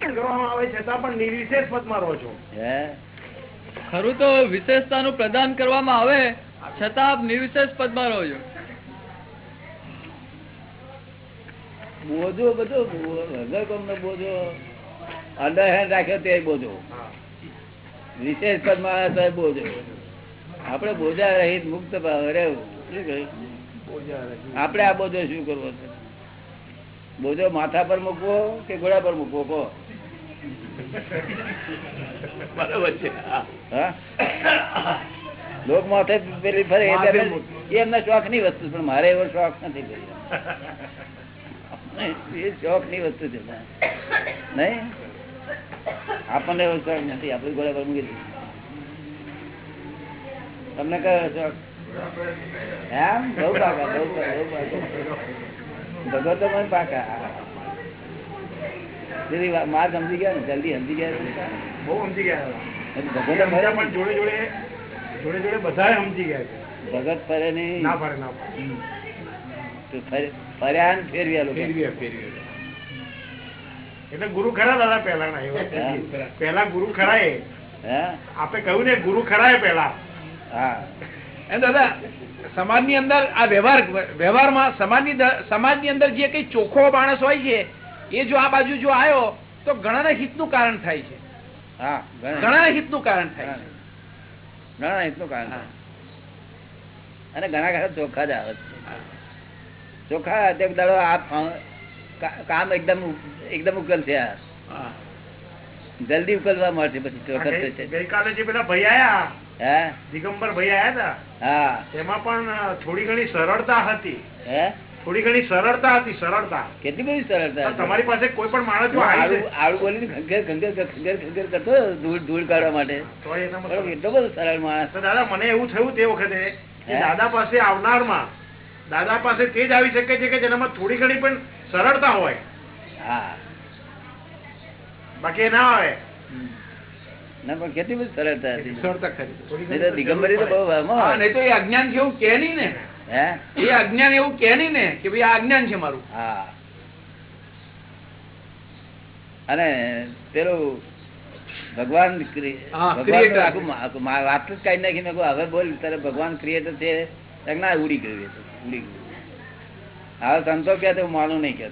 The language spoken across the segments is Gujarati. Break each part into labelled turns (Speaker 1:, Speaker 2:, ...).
Speaker 1: કરવામાં આવે છતાં પણ નિર્વિશેષ પદમાં રહો છો.
Speaker 2: ખરું તો વિશેષતાનું પ્રદાન કરવામાં આવે છતાં આપ નિર્વિશેષ પદમાં રહો છો.
Speaker 3: બોજો બધો વગર કોમનો બોજો. અંડરહેન્ડ રાખ્યો તે બોજો. વિશેષ પદમાં આવે તો બોજો. આપણે બોજા રહિત મુક્ત ભાવે રહેવું આપણે આ બોજો શું કરવો છે? બોજો માથા પર મૂકવો કે ઘોડા પર મૂકવો? કહો.
Speaker 1: બરાબર છે.
Speaker 3: લોક માથે પેલી ફરે એ
Speaker 1: માથે
Speaker 3: તમે- એ એમના શોખની વસ્તુ પણ મારે એવો શોખ નથી. એ શોખની વસ્તુ છે નહીં? આપણને એવો શોખ નથી આપણે ઘોડા પર મૂકી. તમને કયો શોખ? એમ? બહુ પાકા બહુ પાકા, બહુ પાકા. ભગત તો મને પાકા. પેલી વા- માર્ગ સમજી ગયા ને જલ્દી સમજી ગયા
Speaker 1: બહુ સમજી ગયા.
Speaker 3: ભગત
Speaker 1: પણ જોડે જોડે જોડે જોડે બધા સમજી ગયા
Speaker 3: ભગત ફરે નહીં.
Speaker 1: ના ફરે ના ફરે.
Speaker 3: ફર્યા ને ફેરવ્યા લોકો.
Speaker 1: એટલે ગુરુ ખરા દાદા પેલા ના. પેલા ગુરુ ખરા એ આપે કહ્યું ને ગુરુ ખરા એ પેલા
Speaker 3: હા.
Speaker 4: એમ દાદા સમાજની અંદર આ વ્યવહાર વ્યવહારમાં સમાજની સમાજ સમાજની અંદર જે કઈ ચોખ્ખો માણસ હોય છે એ જો આ બાજુ જો આવ્યો તો ઘણાને હિતનું કારણ થાય છે.
Speaker 3: હા ઘણા.
Speaker 4: ઘણાને હિતનું કારણ થાય છે.
Speaker 3: ઘણા એટલું કારણ અને ઘણા ઘણા ચોખ્ખા જ આવે છે. ચોખ્ખા દાડો આ કામ એકદમ એકદમ ઉકેલ છે આ જલ્દી ઉકેલવા મળશે પછી ચોખ્ખા છે
Speaker 1: ગઈકાલે જે પેલા ભાઈ આયા
Speaker 3: હે?
Speaker 1: દિગંબર ભાઈ આયા હતા
Speaker 3: હા.
Speaker 1: તેમાં પણ થોડી ઘણી સરળતા હતી.
Speaker 3: હે?
Speaker 1: થોડી ઘણી સરળતા હતી સરળતા.
Speaker 3: કેટલી બધી સરળતા
Speaker 1: તમારી પાસે કોઈ પણ માણસ જો આવી
Speaker 3: આડું બોલીને ખંગેર ખંગેર ખંગેર ખંગેર કરતો ધૂળ ધૂળ કાઢવા માટે. એટલો બધો સરળ માણસ.
Speaker 1: દાદા મને એવું થયું તે વખતે દાદા પાસે આવનારમાં દાદા પાસે તે જ આવી શકે છે કે જેનામાં થોડી ઘણી પણ સરળતા હોય.
Speaker 3: હા.
Speaker 1: બાકી ના આવે.
Speaker 3: ના પણ કેટલી બધી સરળતા હતી.
Speaker 4: સરળતા ખરી.
Speaker 3: તો દિગંબરી તો બહુ.
Speaker 4: નહીં તો એ અજ્ઞાન કેવું કે નહીં ને. એ અજ્ઞાન એવું કે નઈ ને કે ભાઈ આ અજ્ઞાન છે મારું.
Speaker 3: હા. અને પેલું ભગવાન વાત જ કાઢી નાખી મેં હવે બોલ તારે ભગવાન ક્રિએટર છે. તો ના ઉડી ગયું ઉડી ગયું. હવે સંતો કે હું માનું નહીં કે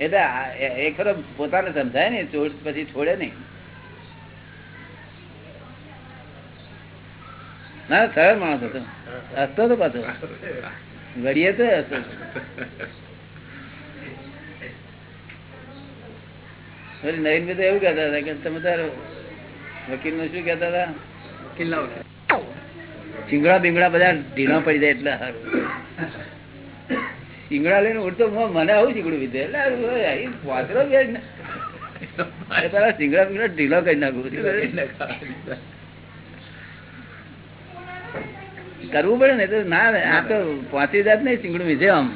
Speaker 3: એટલે એ એ ખરો પોતાને સમજાય ને ચોર પછી છોડે નહીં. ના સરળ માણસ હતો હસતો હતો પાછો ઘડીએ તો હસતો નવીન ભાઈ તો એવું કહેતા હતા કે તમે તાર વકીલનું શું કહેતા હતા? શિંગડા બિંગડા બધા ઢીલા પડી જાય એટલે સારું. શિંગડા લઈને ઉડતો મને આવું ચીકડું વિધે એટલે વાતરો. એ પેલા શિંગડા બિંગડા ઢીલા કરી નાખું શું કરે? કરવું પડે ને તો ના આ તો પાંચી જાત નહીં સિંગડું વિધે આમ.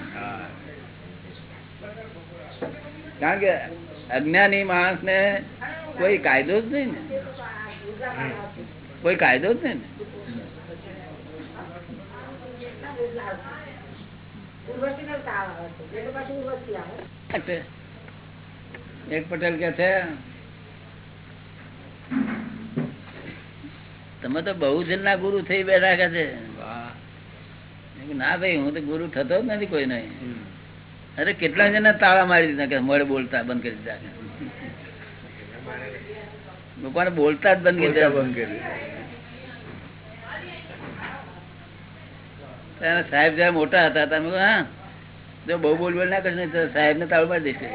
Speaker 3: કારણ કે અજ્ઞાની માણસ ને કોઈ કાયદો જ નહીં ને. કોઈ કાયદો જ નહીં ને. એક પટેલ કે છે તમે તો બહુ જન ના ગુરુ થઈ બેઠા કે છે? ના ભાઈ હું તો ગુરુ થતો જ નથી કોઈ નહીં અરે કેટલા જણા તાળા મારી દીધા કે મળે બોલતા બંધ કરી દીધા. લોકોને બોલતા જ બંધ કરી દીધા. ત્યારે સાહેબ જયારે મોટા હતા તમે હા જો બહુ બોલ બોલ ના કરશે તો સાહેબ ને તાળું મારી દેશે.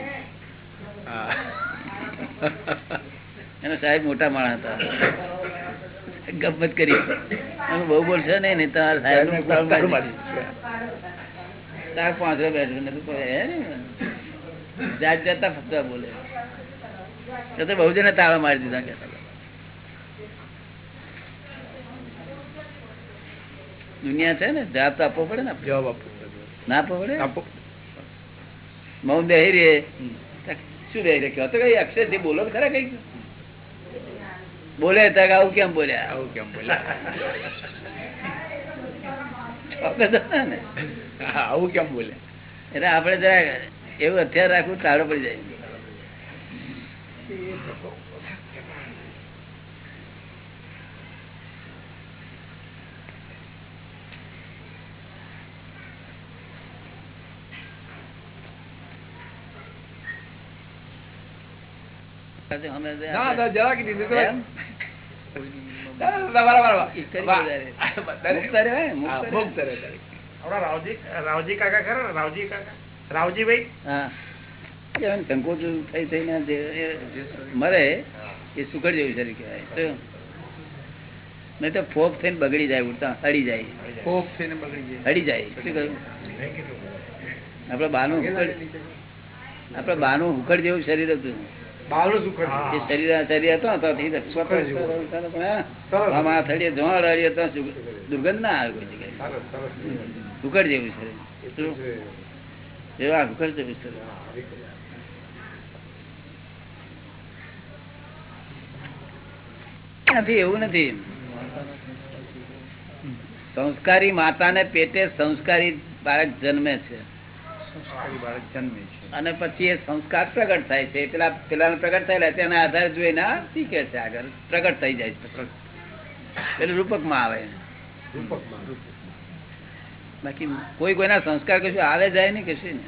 Speaker 3: એના સાહેબ મોટા માણસ હતા. ગમત કરી. બહુ બોલશો ને તમારા સાહેબ બેઠું ને? જાત જાતના ફક્ત બોલે. તો બહુ જણે તાળા મારી દીધા કે દુનિયા છે ને જવાબ તો આપવો પડે ને જવાબ
Speaker 4: જવાબ પડે.
Speaker 3: ના આપવો પડે?
Speaker 4: આપો
Speaker 3: મૌન બેહી રે શું બેહી કહો તો કઈ અક્ષરથી બોલો ખરા કઈ. બોલે તક આવું કેમ બોલ્યા
Speaker 4: આવું કેમ બોલ્યા આવું કેમ બોલે?
Speaker 3: એટલે આપડે જરા એવું હથિયાર રાખવું ટાળો પડી જાય.
Speaker 4: ના, જરા કે
Speaker 3: મરે એ સુકડ જેવું શરીર કહેવાય. નહીં તો ફોક થઈને બગડી જાય ઉડતા હડી જાય.
Speaker 4: થઈને બગડી જાય.
Speaker 3: હળી જાય. શું કહ્યું? આપડે બાનું આપડે બાનું હુકડ જેવું શરીર હતું. દુર્ગંધ ના આવે કોઈ જગ્યાએ. જેવું શરીર એવા જેવું શરીર નથી એવું નથી. સંસ્કારી માતાને પેટે સંસ્કારી બાળક જન્મે છે. અને પછી એ સંસ્કાર પ્રગટ થાય છે. પેલા પેલા પ્રગટ થયેલા તેના આધારે જોઈને શીખે છે આગળ પ્રગટ થઈ જાય છે પેલું રૂપકમાં આવે. બાકી કોઈ કોઈના સંસ્કાર કશું આવે જાય ને કશું ને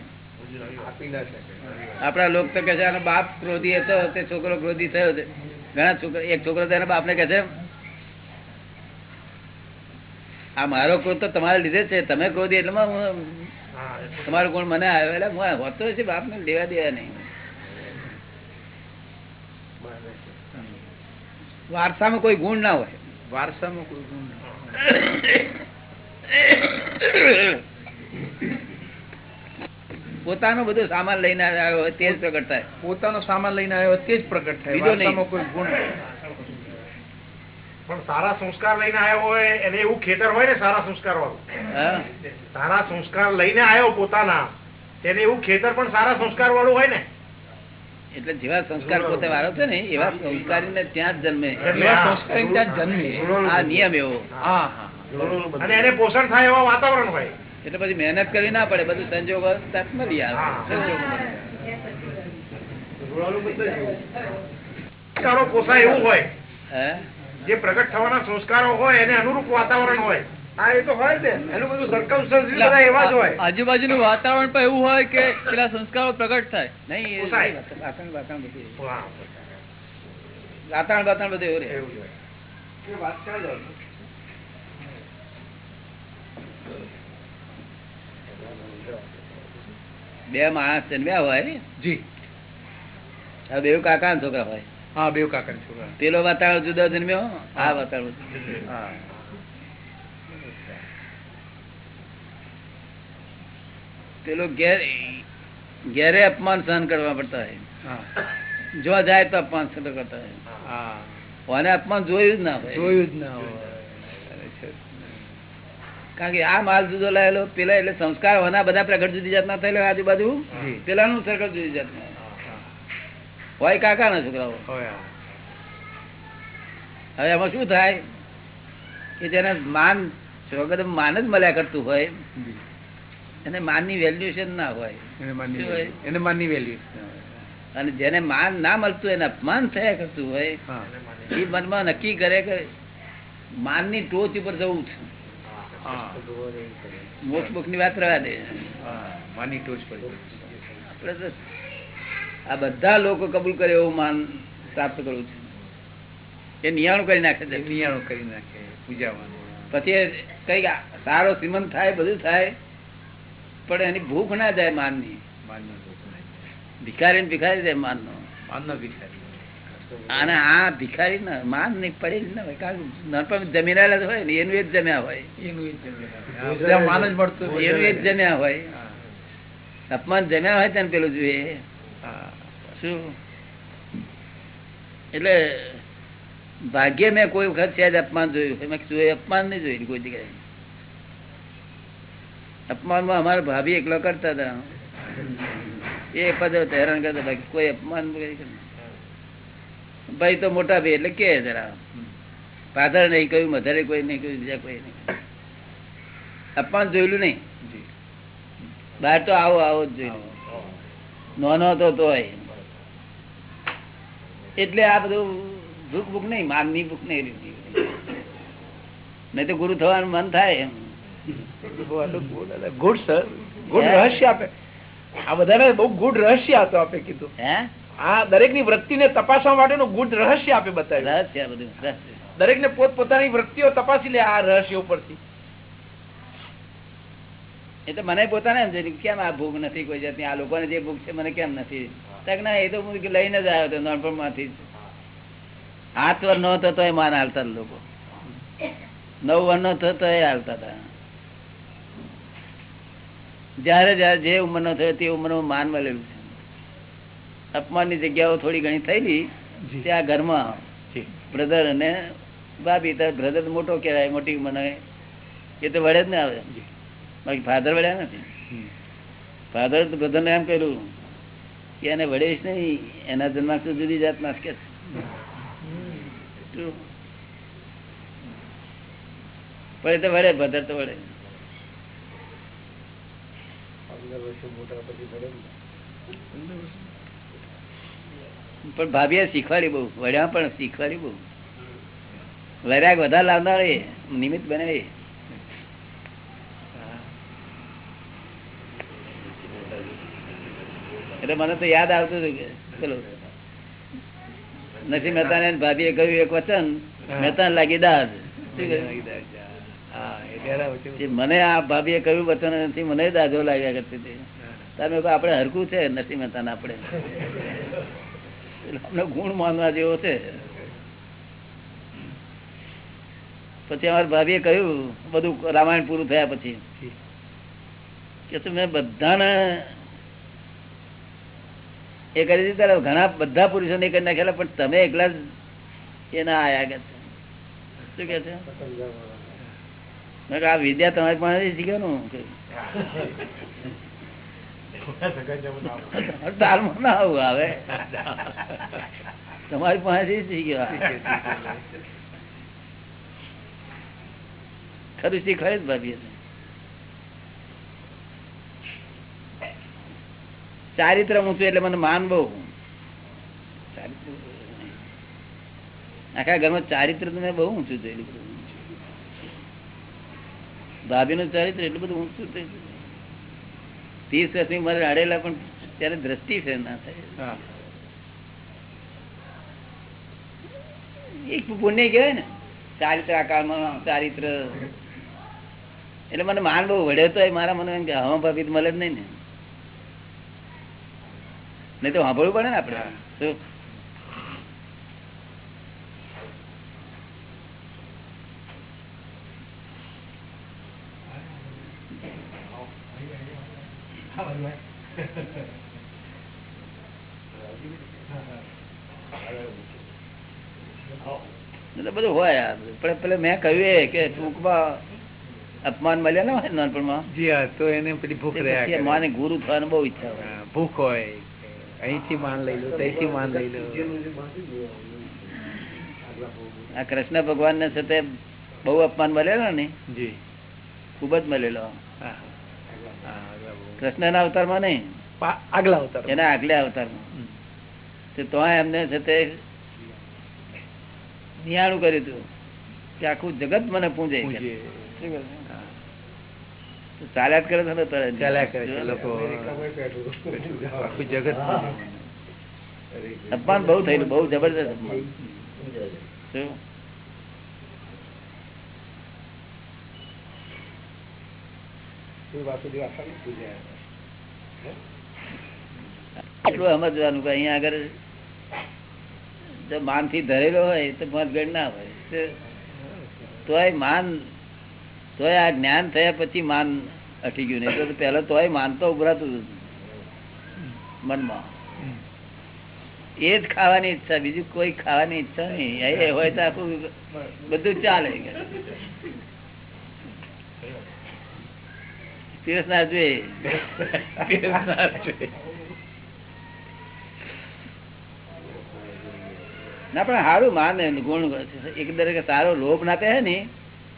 Speaker 3: આપણા લોક તો કે છે આનો બાપ ક્રોધી હતો તે છોકરો ક્રોધી થયો છે ઘણા છોકરા એક છોકરો તો એના બાપને કહે છે આ મારો ક્રોધ તો તમારે લીધે છે. તમે ક્રોધી એટલે તમારો કોણ મને હોતો છે બાપને લેવા દેવા નહીં વારસામાં કોઈ ગુણ ના હોય
Speaker 4: વારસામાં કોઈ ગુણ.
Speaker 3: પોતાનો બધો સામાન લઈને આવ્યો હોય તે જ પ્રગટ થાય
Speaker 4: પોતાનો સામાન લઈને આવ્યો તે જ પ્રગટ થાય
Speaker 3: બીજો નહીં.
Speaker 4: કોઈ ગુણ નથી.
Speaker 1: પણ સારા સંસ્કાર લઈને આવ્યો હોય એને એવું ખેતર હોય ને સારા સંસ્કાર વાળું સારા સંસ્કાર લઈને આવ્યો પોતાના તેને એવું ખેતર પણ સારા સંસ્કાર વાળું હોય ને.
Speaker 3: એટલે જેવા સંસ્કાર પોતે વાળો છે ને એવા સંસ્કારીને ત્યાં જ જન્મે.
Speaker 4: સંસ્કારી ત્યાં જન્મે.
Speaker 3: આ નિયમ એવો.
Speaker 1: અને એને પોષણ થાય એવા વાતાવરણ હોય.
Speaker 3: એટલે પછી મહેનત કરવી ના પડે બધું સંજોગ મળી આવે. સંજોગ
Speaker 1: પોસાય એવું હોય.
Speaker 3: હે?
Speaker 1: જે પ્રગટ થવાના સંસ્કારો હોય એને અનુરૂપ વાતાવરણ હોય.
Speaker 5: હા એ તો હોય જ ને. એનું બધું સરકમસ્ટન્સ બધા એવા જ હોય.
Speaker 2: આજુબાજુનું વાતાવરણ પણ એવું હોય કે પેલા સંસ્કારો પ્રગટ થાય.
Speaker 3: નહીં વાતાવરણ વાતાવરણ બધું એવું. વાતાવરણ વાતાવરણ બધું રહે? બે માણસ જન્મ્યા હોય
Speaker 4: જી.
Speaker 3: હવે એવું કાકા છોકરા હોય.
Speaker 4: હા બેવ કાકા છોકરા
Speaker 3: પેલો વાતાવરણ જુદો જન્મ્યો? આ વાતાવરણ
Speaker 4: હા.
Speaker 3: પેલો ઘેર ઘેરે અપમાન સહન કરવા પડતા હોય.
Speaker 4: હા.
Speaker 3: જો જાય તો અપમાન સહન કરતા હોય.
Speaker 4: હા.
Speaker 3: અને અપમાન જોયું જ ના હોય.
Speaker 4: જોયું જ ના હોય.
Speaker 3: કારણ કે આ માલ જુદો લાયેલો પેલા એટલે સંસ્કાર હોના બધા પ્રગટ જુદી જાતના થયેલા આજુબાજુ. પેલાનું સરકાર જુદી જાતનું. હોય કાકાના છોકરાઓ. હવે એમાં શું થાય કે જેને માન વગર માન જ મળ્યા કરતું હોય. એને માનની વેલ્યુએશન ના હોય.
Speaker 4: એને માનની
Speaker 3: શું હોય?
Speaker 4: value. એને માનની વેલ્યુ
Speaker 3: અને જેને માન ના મળતું એને અપમાન થયા કરતું હોય એ મનમાં નક્કી કરે કે માનની ટોચ ઉપર જવું છે. મોક્ષ બુકની વાત રહેવા દે.
Speaker 4: હા માની ટોચ પર
Speaker 3: આપણે તો આ બધા લોકો કબૂલ કરે એવું માન પ્રાપ્ત કરું છું. એ નિયાણું કરી નાખે છે.
Speaker 4: નિયાણું કરી નાખે પૂજામાં
Speaker 3: પછી કંઈક સારો શ્રીમંત થાય બધું થાય પણ એની ભૂખ ના જાય માનની. ભિખારી ભિખારી જાય માનનો.
Speaker 4: માનનો ભિખારી.
Speaker 3: અને આ ભિખારી ના માન નહીં પડે ને હોય કારણ નાનપણ જમીનેલા હોય ને એનું એ જ જમ્યા હોય.
Speaker 4: એનું એ જ જમ્યા. હા, માન જ મળતું હોય.
Speaker 3: એનું એ જમ્યા હોય.
Speaker 4: હા,
Speaker 3: અપમાન જમ્યા હોય તેને પેલું જોઈએ. શું એટલે ભાગ્ય મેં કોઈ વખત જ અપમાન જોયું. મેં કીધું, એ અપમાન નહીં જોયું કોઈ જગ્યાએ. અપમાનમાં અમારા ભાભી એકલો કરતા હતા. એ પદ હેરાન કરતા બાકી કોઈ અપમાન ભાઈ તો મોટા ભાઈ એટલે કે જરા. પાછળ નહીં કહ્યું મધારે કોઈ નહીં કહ્યું બીજા કોઈ નહીં અપમાન જોયેલું નહીં. બહાર તો આવો આવો જ જોયેલું. નાનો હતો તોય. એટલે આ બધું ભૂખ ભૂખ નહીં માનની ભૂખ નહીં. નહીં તો ગુરુ થવાનું મન થાય એમ.
Speaker 4: Good sir. ગુડ રહસ્ય આપે. આ બધાને બહુ ગુડ રહસ્ય હતો આપે કીધું.
Speaker 3: હે?
Speaker 4: આ દરેકની વૃત્તિને તપાસવા માટેનું ગુડ રહસ્ય આપે બતાવ્યું.
Speaker 3: રહસ્ય બધું.
Speaker 4: દરેક ને પોત પોતાની વૃત્તિઓ તપાસી લે આ રહસ્ય ઉપરથી.
Speaker 3: એટલે મને પોતાને સમજે કેમ આ ભૂખ નથી કોઈ જાતની? આ લોકોને જે ભૂખ છે મને કેમ નથી? ના એ તો હું લઈને જ આવ્યો હતો નાનપણમાંથી માંથી આઠ વર્ષ નહોતો હતો તો એ માન હાલતા લોકો. નવ વર નો થયો તો એ હાલતા હતા. જયારે જયારે જે ઉંમરનો થયો તે ઉંમરનું માન મળેલું છે. અપમાનની જગ્યાઓ થોડી ઘણી થયેલી ત્યાં ઘરમાં. બ્રધર અને ભાભી તો બ્રધર મોટો કહેવાય મોટી મને એ તો વડે જ ને આવે. બાકી ફાધર વળ્યા નથી. ફાધર તો બ્રધર એમ કર્યું કે એને વળેશ નહીં એના જન્માક્ષ તો જુદી જાત ના કે પણ એ તો વળે ભદર તો વળે પણ ભાભી શીખવાડી બહુ વડ્યા પણ શીખવાડી બહુ. વૈરાગ વધારે લાવનાર એ નિમિત્ત બને એ એટલે મને તો યાદ આવતું હતું કે ચલો નથી મહેતા ને ભાભીએ કહ્યું એક વચન મહેતા લાગી દાદ. મને આ ભાભીએ કહ્યું વચન નથી મને દાદો લાગ્યા કરતી હતી. તમે આપડે હરકું છે નથી મહેતા આપણે. અમને ગુણ માનવા જેવો છે. પછી અમારા ભાભીએ કહ્યું બધું રામાયણ પૂરું થયા પછી કે તમે બધાને એ કરી દીધા ને ઘણા બધા પુરુષોને ને કરી નાખેલા પણ તમે એકલા એ ના આયા કે શું કે છે? આ વિદ્યા તમારી પાસે શીખ્યો ને તાલમાં ના આવું આવે. તમારી પાસે શીખ્યો ખરું શીખવાય જ ભાભી ચારિત્ર ઊંચું એટલે મને માન બહુ આખા ઘરમાં ચારિત્ર તો મેં બહુ ઊંચું થયેલું ભાભી નું ચારિત્ર એટલું બધું ઊંચું થયું ત્રીસ વર્ષની ઉંમરે અડેલા પણ ત્યારે દ્રષ્ટિ ફેર ના થાય. એક પુણ્ય કહેવાય ને ચારિત્ર આકારમાં ચારિત્ર. એટલે મને માન બહુ વડે તો મારા મને એમ કે હવા ભાભી મળે જ નહીં ને. નહીં તો સાંભળવું પડે ને આપડે બધું હોય પણ પેલે મેં કહ્યું એ કે ટૂંકમાં અપમાન મળ્યા ને હોય નાનપણમાં.
Speaker 4: જી હા તો એને પેલી ભૂખ રહ્યા
Speaker 3: માને ગુરુ થવાની બહુ ઈચ્છા હોય.
Speaker 4: ભૂખ હોય. અહીંથી માન લઈ લો ત્યાંથી માન લઈ લો.
Speaker 3: આ કૃષ્ણ ભગવાન ને સાથે બહુ અપમાન મળેલો ને?
Speaker 4: જી.
Speaker 3: ખૂબ જ મળેલો. કૃષ્ણ ના અવતારમાં નહીં?
Speaker 4: આગલા અવતાર
Speaker 3: એના આગલા અવતારમાં તો એમને તે નિયાણું કર્યું હતું કે આખું જગત મને પૂજે શું ચાલ્યા કરે છે ને તરત.
Speaker 4: ચાલ્યા કરે છે લોકો આખું જગત
Speaker 3: અપમાન બહુ થયેલું બહુ જબરદસ્ત અપમાન. એટલું સમજવાનું કે અહીંયા આગળ જો માનથી ધરેલો હોય તો મતગઢ ના હોય. તો- તોય માન તોય આ જ્ઞાન થયા પછી માન અટી ગયું. નહીં તો પેલા તો માન તો ઉભરાતું મનમાં. એ જ ખાવાની ઈચ્છા. બીજું કોઈ ખાવાની ઈચ્છા નહીં. એ હોય તો આખું બધું ચાલે. ના પણ સારું માને ગુણ. એક દરેક સારો લોભ ના પહેરે ને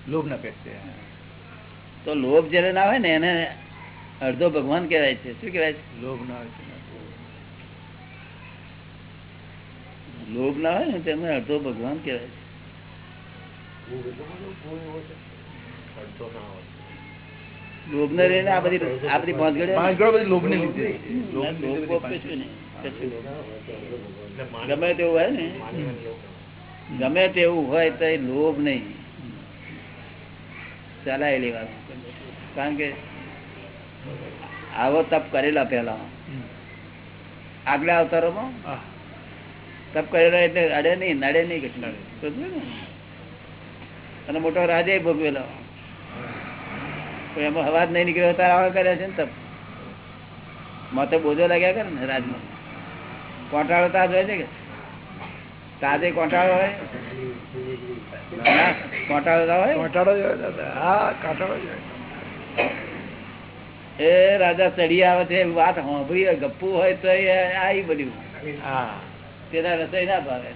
Speaker 4: લોભ ના પેટશે.
Speaker 3: તો લોભ જયારે ના હોય ને એને અડધો ભગવાન કહેવાય છે. શું કહેવાય છે?
Speaker 4: લોભ ના હોય
Speaker 3: લોભ ના હોય ને તેમને અડધો ભગવાન કહેવાય લોભ ને રહીને આ બધી આ બધી પાંચ
Speaker 4: ભાંજગડો બધી લોભને લીધે
Speaker 3: લોભ. કશું નહીં. ગમે તેવું હોય ને. ગમે તેવું હોય તો લોભ નહીં. ચલાય લેવાનું કારણ કે આવો તપ કરેલા પેલા આગલા અવતારોમાં. તપ કરેલો એટલે અડે નહીં નડે નહીં અને મોટો રાજે ભોગવેલો. એમાં અવાજ નહીં નીકળ્યો તારા આવા કર્યા છે ને તપ? માથે બોજો લાગ્યા કરે ને રાજમાં. કોંટાળો તાજ હોય છે કે? તાજે કોંટાળો હોય? એ રાજા ચડી આવે છે વાત સાંભળી હોય, ગપ્પુ હોય તો એ આવી બધું તેના રસોઈ ના ભાવે?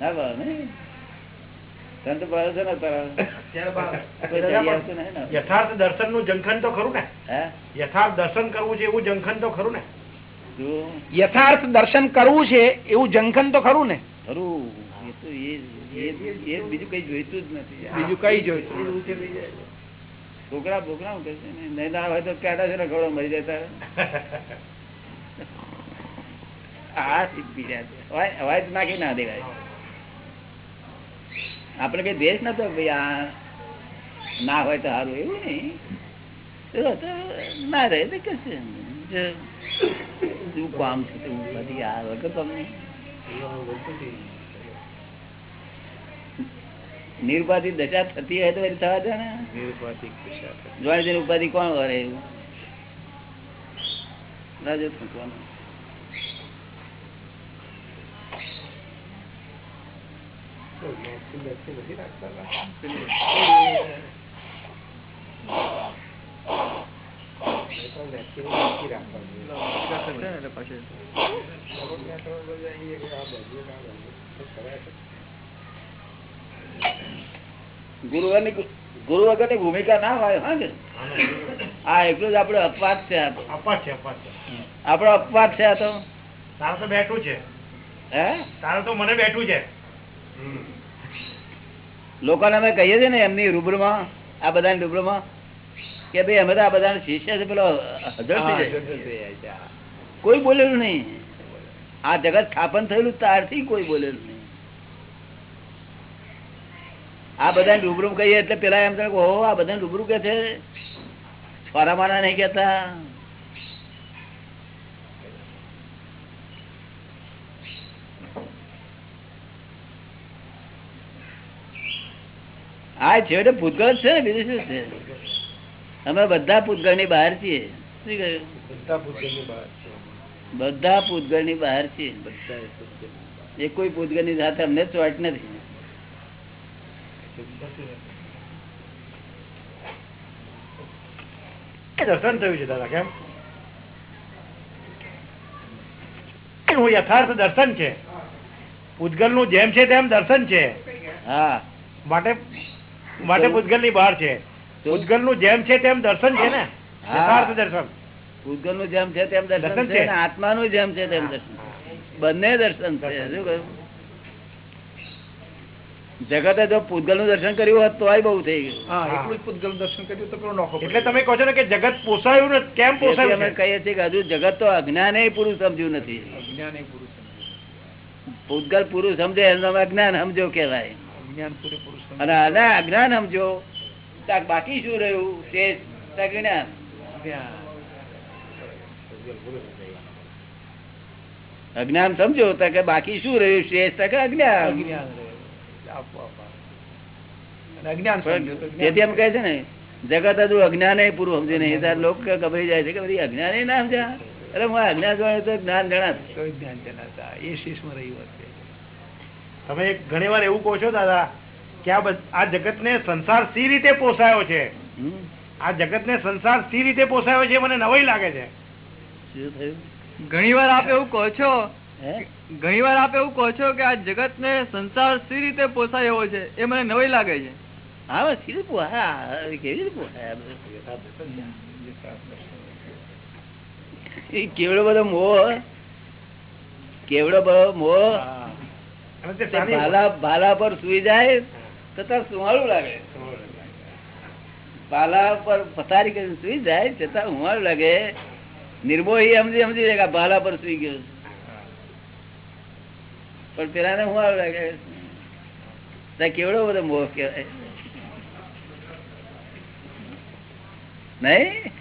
Speaker 3: ના ભાવે?
Speaker 1: યથાર્થ દર્શનનું? જંખન તો ખરું ને. યથાર્થ દર્શન કરવું છે એવું જંખન તો ખરું ને?
Speaker 4: યથાર્થ દર્શન કરવું છે એવું જંખન તો ખરું ને?
Speaker 3: ખરું. એ તો એ- એ- એ બીજું કઈ જોઈતું જ નથી.
Speaker 4: બીજું કઈ જોઈતું
Speaker 3: એ ઊંચે થઈ જાય. છોકરા બોકરા હું કરશે નહીં ના હોય તો કાઢા છે ને મરી જતા આ પી રહ્યા અવાજ- અવાજ નાખી ના દેવાય. આપણે કઈ દેશ નતો ભાઈ આ ના હોય તો સારું એવું નહીં. ના રહે તો કશે શું કામ છે તે બધી આ વગર તમને નિર્બાધી દશા થતી હોય તો થવા દે ને. જોડે તેની ઉપાધિ કોણ કરે એવું? રાજો થૂંકવાનું. ગુરુવરની ગુરુ વગર ભૂમિકા ના હોય હા કે? આ એટલું જ આપડે અપવાદ છે
Speaker 1: અપવાદ છે અપવાદ છે.
Speaker 3: આપણો અપવાદ છે આ તો.
Speaker 1: તારે તો બેઠું છે.
Speaker 3: હે?
Speaker 1: તારે તો મને બેઠું છે.
Speaker 3: લોકોને અમે કહીએ છીએ ને એમની રૂબરૂમાં આ બધાની રૂબરૂમાં કે ભાઈ અમે તો આ બધા શિષ્ય છે પેલો કોઈ બોલેલું નહીં. આ જગત સ્થાપન થયેલું ત્યારથી કોઈ બોલેલું નહીં. આ બધા રૂબરૂ કહીએ એટલે પેલા એમ થાય ઓહો આ બધા રૂબરૂ કે છે? છોરા મારા નહીં કેતા આ છેવટે ભૂતગળ છે ને બીજું શું છે? અમે બધા પૂતગળની બહાર છીએ. શું કહ્યું? બધા પૂતગળની બહાર છીએ. એ કોઈ પૂતગળની સાથે અમને ચોટ નથી.
Speaker 1: દર્શન થયું છે દાદા કેમ? હું યથાર્થ દર્શન છે. પૂતગલનું જેમ છે તેમ દર્શન છે.
Speaker 3: હા.
Speaker 1: માટે માટે પૂતગલની બહાર છે. પૂતગલનું જેમ છે તેમ દર્શન છે ને? યથાર્થ દર્શન.
Speaker 3: ભૂતગળનું જેમ છે તેમ દર્શન છે આત્મા નું જેમ છે તેમ દર્શન. બંને દર્શન છે શું કહ્યું? જગતે જો પૂતગલનું દર્શન કર્યું હોત તો બહુ થઈ ગયું.
Speaker 4: હા એટલું જ પૂતગલ દર્શન કર્યું તો પેલો નોખો
Speaker 1: એટલે તમે કહો છો ને કે જગત પોસાયું નથી કેમ પોસાયું
Speaker 3: અમે કહીએ છીએ કે હજુ જગત તો અજ્ઞાને પૂરું સમજ્યું નથી. પૂતગલ પૂરું સમજે એનું અજ્ઞાન સમજો
Speaker 4: કેવાય.
Speaker 3: અને અજ્ઞાન સમજો. તો આ બાકી શું રહ્યું? તે તો જ્ઞાન અજ્ઞાન સમજો કે બાકી શું રહ્યું? શ્રેષ્ઠ તક અજ્ઞાન. તેથી એમ કહે છે ને જગત હજુ અજ્ઞાન પૂરું સમજે નહીં. ત્યારે લોકો ગભરી જાય છે કે બધી અજ્ઞાન ના સમજ્યા. અરે હું અજ્ઞાન જોડે તો જ્ઞાન જણાત
Speaker 4: જ્ઞાન જણાતા. એ શીશમાં રહ્યું હશે.
Speaker 1: તમે ઘણી વાર એવું કહો છો દાદા કે આ બધ- જગત ને સંસાર સી રીતે પોસાયો છે? આ જગત ને સંસાર સી રીતે પોસાયો છે મને નવાઈ લાગે છે.
Speaker 2: ઘણી વાર આપ એવું કહો છો ઘણી વાર આપ એવું કહો છો કે આ જગત ને સંસાર સી રીતે પોસાય એવો છે એ મને નવાઈ લાગે છે.
Speaker 3: હા કેવી રીતે કેવડો બધો મોહ કેવડો બધો મોહ. ભાલા પર સુઈ જાય. છતાં સુવાળું લાગે. પાલા પર પથારી કરીને સુઈ જાય, છતાં હુંવાળું લાગે. નિર્મોહી સમજી સમજી જાય કે પાલા પર સુઈ ગયો. પણ પેલા હુવાળું લાગે. કેવડો બધો મોહ કહેવાય. નહીં?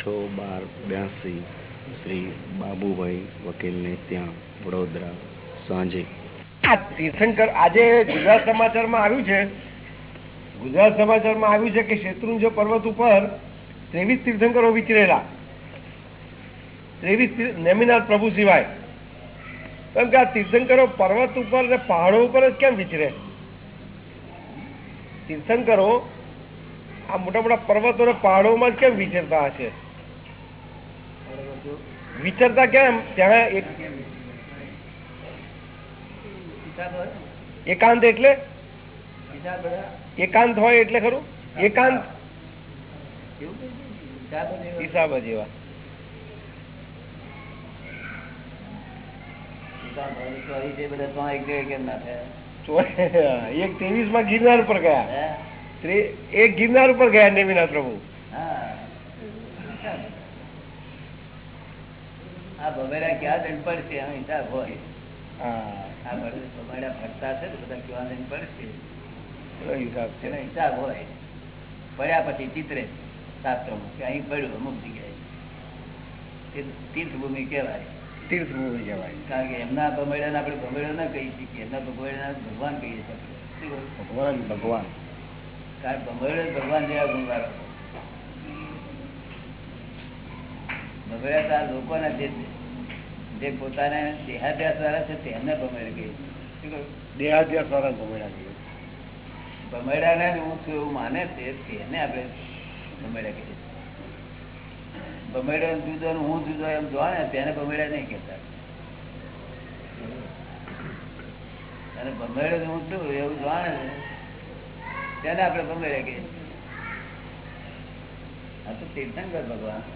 Speaker 6: છ, બાર, બ્યાસી, શ્રી બાબુભાઈ વકીલને ત્યાં વડોદરા સાંજે.
Speaker 5: તીર્થંકર આજે ગુજરાત સમાચારમાં આવ્યું છે. ગુજરાત સમાચારમાં આવ્યું છે કે શેત્રુંજ પર્વત ઉપર ત્રેવીસ તીર્થંકરો વિચરેલા ત્રેવીસ નેમિનાથ પ્રભુ સિવાય. કેમ કે આ તીર્થંકરો પર્વત ઉપર ને પહાડો ઉપર જ કેમ વિચરે તીર્થંકરો આ મોટા મોટા પર્વતો ને પહાડોમાં જ કેમ વિચરતા હશે? વિચરતા કેમ? ત્યાં એક એકાંત એટલે? એકાંત હોય એટલે ખરું? એકાંત? હિસાબ જ એવા એક ત્રેવીસમાં ગિરનાર ઉપર ગયા. એક ગિરનાર ઉપર ગયા નેમિનાથ પ્રભુ.
Speaker 3: આ બબેરા ક્યાં દંડ પડશે? હિસાબ હોય. આ બબેરા ફરતા છે બધા ક્યાં દંડ પડશે?
Speaker 5: હિસાબ છે.
Speaker 3: હિસાબ હોય. પડ્યા પછી ચિત્રે શાસ્ત્રોમાં કે અહીં પડ્યું અમુક જગ્યાએ. તીર્થભૂમિ કહેવાય.
Speaker 5: તીર્થભૂમિ કહેવાય.
Speaker 3: કારણ કે એમના ભમેડાને આપણે ભમેડો ના કહી શકીએ. એમના ભમેડા ભગવાન કહીએ છીએ?
Speaker 5: ભગવાન ભગવાન.
Speaker 3: કારણ કે ભમેડો ભગવાન જેવા ગુણવાળો ભમેડા લોકોના જે જે પોતાના દેહાદ્યાસ વાળા છે તેમને ભમેડ કહીએ છીએ. શું કહ્યું?
Speaker 5: દેહાદ્યાસ વાળા ભમેડા કહીએ
Speaker 3: ભમેડાને જ હું છું એવું માને છે તેને આપણે ભમેડા કહીએ ભમેડો જુદો હું જુદો એમ જાણે તેને ભમેડા નહીં કહેતા અને ભમેડો હું છું એવું જોવાને તેને આપણે ભમેડા કહીએ. આ તો તીર્થંકર ભગવાન આ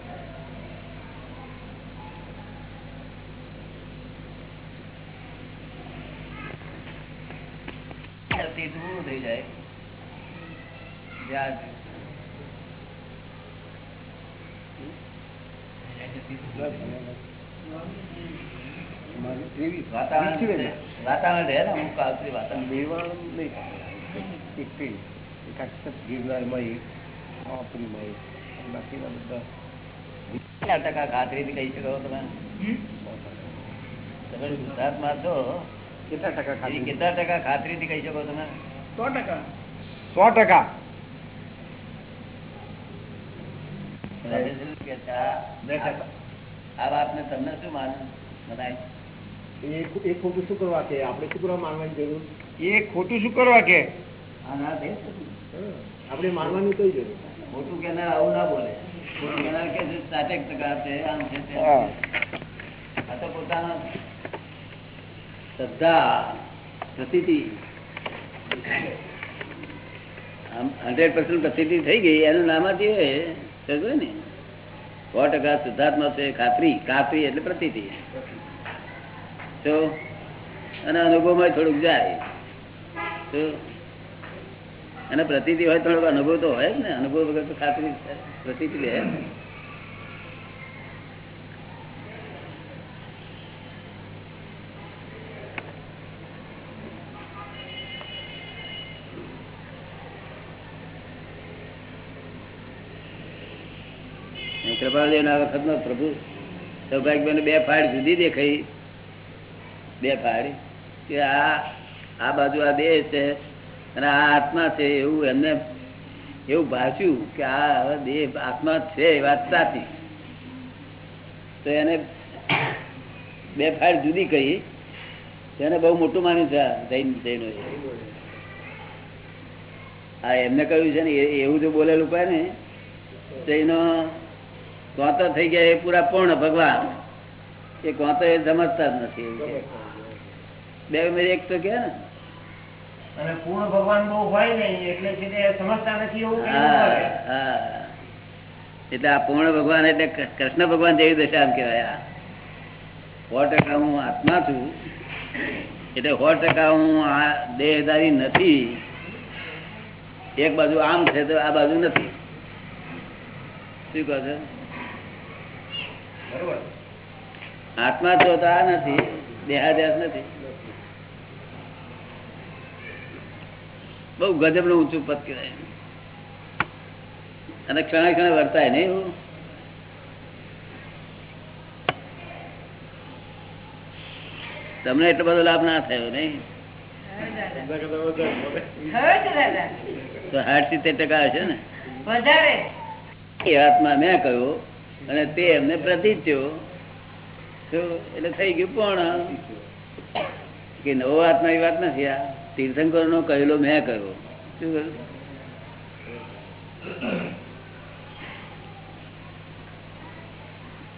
Speaker 3: તીર્થ પૂરું થઈ જાય. વાતાવરણ રહે ને અમુક કાળથી વાતાવરણ.
Speaker 5: મેવાડ નહીં એકાક્ષર ગિરનારમાં એક બાકીના બધા
Speaker 3: કેટલા ટકા ખાતરીથી કહી શકો તમે? તમે ગુજરાતમાં છો.
Speaker 5: કેટલા ટકા
Speaker 3: એ કેટલા ટકા ખાતરીથી કહી શકો તમે?
Speaker 2: સો ટકા.
Speaker 5: સો ટકા.
Speaker 3: તમે શું કે છે? આ- આ વાતને તમને શું માન મનાય?
Speaker 6: એ ખોટું શું કરવા કે? આપણે શું કરવા માનવાની જરૂર?
Speaker 5: એ ખોટું શું કરવા કે?
Speaker 3: આ ના દે
Speaker 6: આપણે માનવાની કઈ જરૂર?
Speaker 3: ખોટું કેનાર આવું ના બોલે. ખોટું કેનાર કે છે ટકા છે આમ. છે. આ તો પોતાના શ્રદ્ધા પ્રતિ હંડ્રેડ પર્સન્ટ પ્રતિતિ થઈ ગઈ, એનું નામ જ ને? સો ટકા શુદ્ધાત્મા છે, ખાતરી. ખાતરી એટલે પ્રતિ તો અને અનુભવમાં થોડુંક જાય. તો અને પ્રતિતિ હોય થોડોક અનુભવ તો હોય ને? અનુભવ વગર તો ખાતરી પ્રતિતિ લે ને. કૃપાલદેવ વખતમાં પ્રભુ સૌભાગ્યબેન બે ફાળ જુદી દેખાઈ. બે ફાળ કે આ આ બાજુ આ દેહ છે અને આ આત્મા છે એવું એમને એવું ભાષ્યું કે આ દેહ આત્મા છે વાત સાચી. તો એને બે ફાળ જુદી કહી. તેને બહુ મોટું માન્યું છે જૈન જૈનો હા, એમને કહ્યું છે ને એવું જો બોલેલું કહે ને જૈનો ગોતો થઈ ગયા એ પૂરા પૂર્ણ ભગવાન. એ ગોતો એ સમજતા જ નથી. બે મેરી એક તો કે ને.
Speaker 6: અને પૂર્ણ ભગવાન બહુ હોય નહીં એટલે સમજતા નથી એવું કહેવું
Speaker 3: હા
Speaker 6: પડે.
Speaker 3: હા. એટલે આ પૂર્ણ ભગવાન એટલે કૃષ્ણ ભગવાન જેવી દશા આમ કહેવાય આ સો ટકા હું આત્મા છું. એટલે સો ટકા હું આ દેહદારી નથી. એક બાજુ આમ છે તો આ બાજુ નથી. શું કહો છો? આત્મા તો આ નથી દેહાદ્યાસ નથી. બઉ ગજબનું ઊંચું પદ કહેવાય. અને ક્ષણે ક્ષણે વર્તાય નહીં એવું. તમને એટલો બધો લાભ ના થયો નહીં. તો સાઠ સિત્તેર ટકા હશે ને?
Speaker 7: વધારે.
Speaker 3: એ આત્મા મેં કહ્યો અને તે એમને પ્રતિચ્યો એટલે થઈ ગયું પણ કે નવો આત્મા એ વાત નથી આ. તીર્થંકર નો કહેલો મેં કર્યો. શું?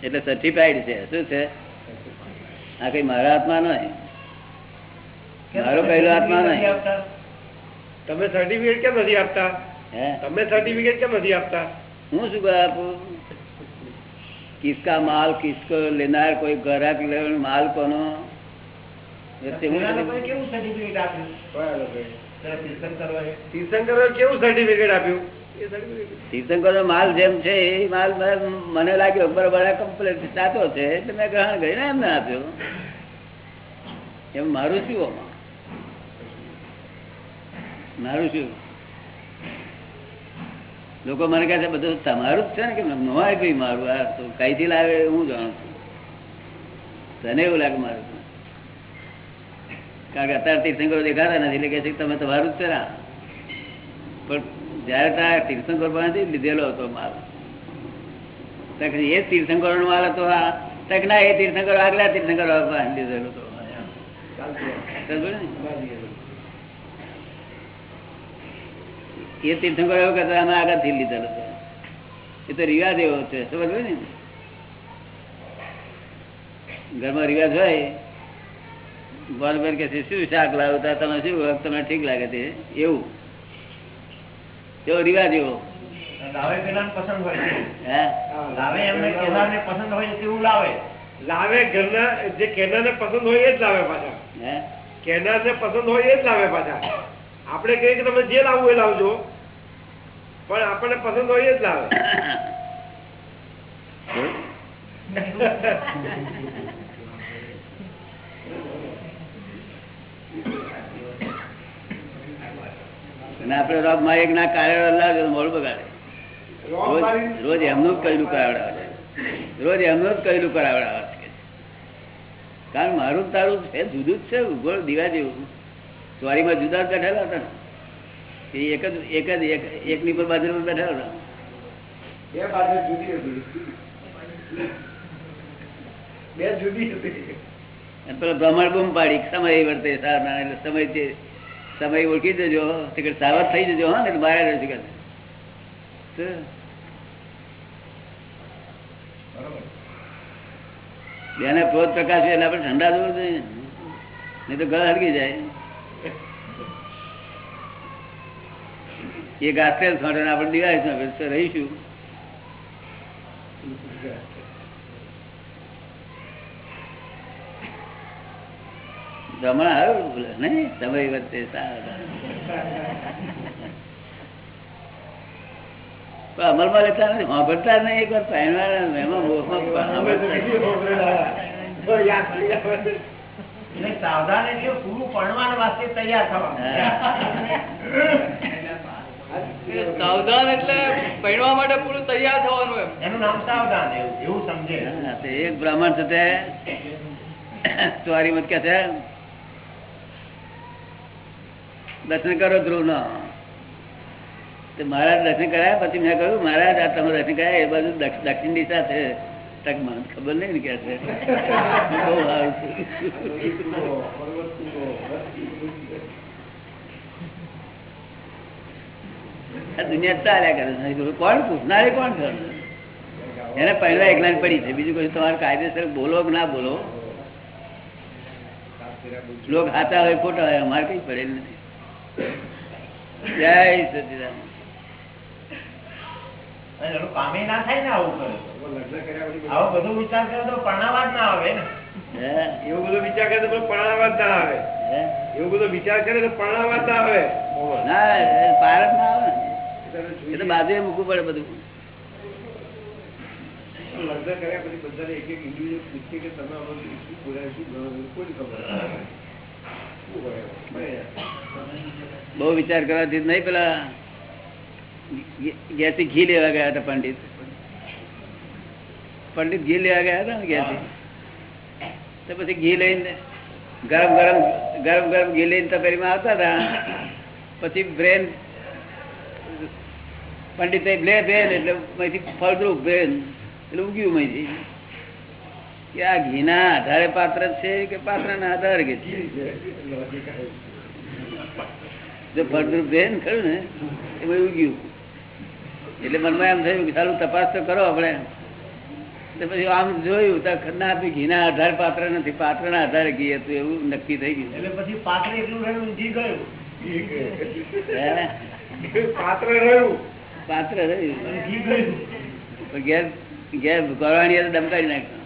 Speaker 3: એટલે સર્ટિફાઈડ છે. શું છે? આ કઈ મારા આત્મા નહીં. મારો પહેલો આત્મા નહીં.
Speaker 5: તમે સર્ટિફિકેટ કેમ નથી આપતા?
Speaker 3: હે?
Speaker 5: તમે સર્ટિફિકેટ કેમ નથી આપતા?
Speaker 3: હું શું કરું? આપું કિસકા માલ કિસકો લેનાર કોઈ ગ્રાહક લેવાનો માલ કોનો? વચ્ચે હું
Speaker 6: પેલા
Speaker 3: શું
Speaker 6: લોકોએ કેવું સર્ટિફિકેટ આપ્યું? પેલા તીર્થંકરોએ?
Speaker 5: તીર્થંકરો કેવું સર્ટિફિકેટ આપ્યું? એ certificate.
Speaker 3: તીર્થંકરનો માલ જેમ છે એ માલ મને લાગ્યો બરાબર કમ્પ્લેટ સાચો છે એટલે મેં ગ્રહણ કરીને એમને આપ્યો. એમ મારું શું મારું શું? લોકો મને કહે છે બધું તમારું જ છે ને? કે ન ભાઈ મારું. આ તો કઈથી લાવે હું જાણું છું. તને એવું લાગે મારું? કારણ કે અત્યારે તીર્થંકરો દેખાતા નથી એટલે કે છે તમે તમારું જ છે ને પણ જયારે તારા તીર્થંકર પાસેથી લીધેલો હતો માલ. તક એ તીર્થંકરો નો માલ હતો આ તક ના એ તીર્થંકર આગલા તીર્થંકર લીધેલો હતો સમજો ને? એ તીર્થંકર એવું કરતા અમે આગળથી લીધેલો છે. એ તો રિવાજ એવો છે સમજ ને? ઘરમાં રિવાજ હોય બોલબેન કે છે, શું શાક લાવતા તમે શું તમને ઠીક લાગે છે? એવું. એવો રિવાજ એવો.
Speaker 6: લાવે પસંદ હોય.
Speaker 3: હે?
Speaker 6: લાવે એમને પસંદ હોય તેવું લાવે.
Speaker 5: લાવે ઘરના જે કેનાર પસંદ હોય એ જ લાવે પાછા.
Speaker 3: હે?
Speaker 5: કેનાર ને પસંદ હોય એ જ લાવે પાછા. આપણે કહીએ કે તમે જે લાવવું એ લાવજો. પણ આપણને પસંદ હોય જ લાવે.
Speaker 3: અને આપડે રોગમાં એક ના કાર્ય લાગે મોડું બગાડે. રોજ એમનું જ કહેલું કરાવડાવે. રોજ એમનું જ કહેલું કરાવડાવે કારણ મારું તારું છે જુદું જ છે ગોળ દીવા જેવું. ચોરીમાં જુદા જ બેઠેલા હતા ને. એ એક જ એક જ એક એકની પર બાજુ બેઠેલા હતા.
Speaker 5: બે બાજુ જુદી હતી. બે જુદી હતી.
Speaker 3: પેલો બૂમ પાડી સમય વર્તે સારા એટલે સમય છે સમય ઓળખી દેજો સાવર થઈ જજો હા ને બહાર રહેશે કે? બેને ક્રોધ પ્રકાશ એટલે આપણે ઠંડા જવું જોઈએ નહીં તો ગળ હરગી જાય. એ છોડે ને આપણે દિવાળી રહીશું. હમણાં હારું બોલે નહીં? સમય વચ્ચે અમલમાં લેતા નથી સાંભળતા નહીં એક વાર પહેરવાના એમાં મોહમાં
Speaker 6: સાવધાન એટલે પૂરું વાસ્તે તૈયાર થવા
Speaker 2: સાવધાન એટલે પહેરવા માટે પૂરું તૈયાર થવાનું એમ.
Speaker 6: એનું નામ સાવધાન એવું એવું સમજે.
Speaker 3: એક બ્રાહ્મણ છે તે. ચોરી મત કે છે દર્શન કરો ધ્રુવ નો તે મહારાજ દર્શન કરાયા પછી મેં કહ્યું મહારાજ આ તમે દર્શન કરાયા એ બાજુ દક્ષ- દક્ષિણ દિશા છે. તક મને ખબર નહીં ને કે છે. બહુ સારું છે. આ દુનિયા ચાલ્યા કરે છે. કોણ પૂછનારે કોણ છે એને પહેલા એકલા પડી છે. બીજું કોઈ તમારે કાયદેસર બોલો કે ના બોલો? લોક હાચા હોય ખોટા હોય અમારે કઈ પડેલ નથી. જય સચિદાન
Speaker 6: કામે ના થાય ને આવું કરે. આવો બધો વિચાર કરે તો પરણાવા જ ના આવે ને.
Speaker 3: હે?
Speaker 5: એવો બધો વિચાર કરે તો પરણાવા જ ના આવે.
Speaker 3: હે?
Speaker 5: એવો બધો વિચાર કરે તો પરણાવા જ ના આવે.
Speaker 3: ના પાર ના આવે ને. એ મૂકવું પડે બધું? બહુ વિચાર કરવાથી નહીં પેલા ગેસી ઘી લેવા ગયા હતા પંડિત. પંડિત ઘી લેવા ગયા હતા ને ગેસી તો પછી ઘી લઈને ગરમ ગરમ ગરમ ગરમ ઘી લઈને તપેરીમાં આવતા હતા. પછી બ્રેન પંડિત લે બ્રેન એટલે ફળદ્રુપ બ્રેન એટલે ઉગ્યું અહીંથી કે આ ઘીના આધારે પાત્ર છે કે પાત્રના આધારે કે છે? જો ફળદ્રુપ રહે ખરું ને એ બધું ઉગ્યું. એટલે મનમાં એમ થયું કે સારું તપાસ તો કરો આપણે. પછી આમ જોયું તો ના આપી ઘીના આધારે પાત્ર નથી પાત્રના આધારે ઘી હતું એવું નક્કી થઈ ગયું.
Speaker 6: એટલે પછી પાત્ર એટલું રહ્યું ઘી ગયું.
Speaker 5: પાત્ર રહ્યું.
Speaker 3: પાત્ર રહ્યું ઘેર ઘેર નાખ્યો.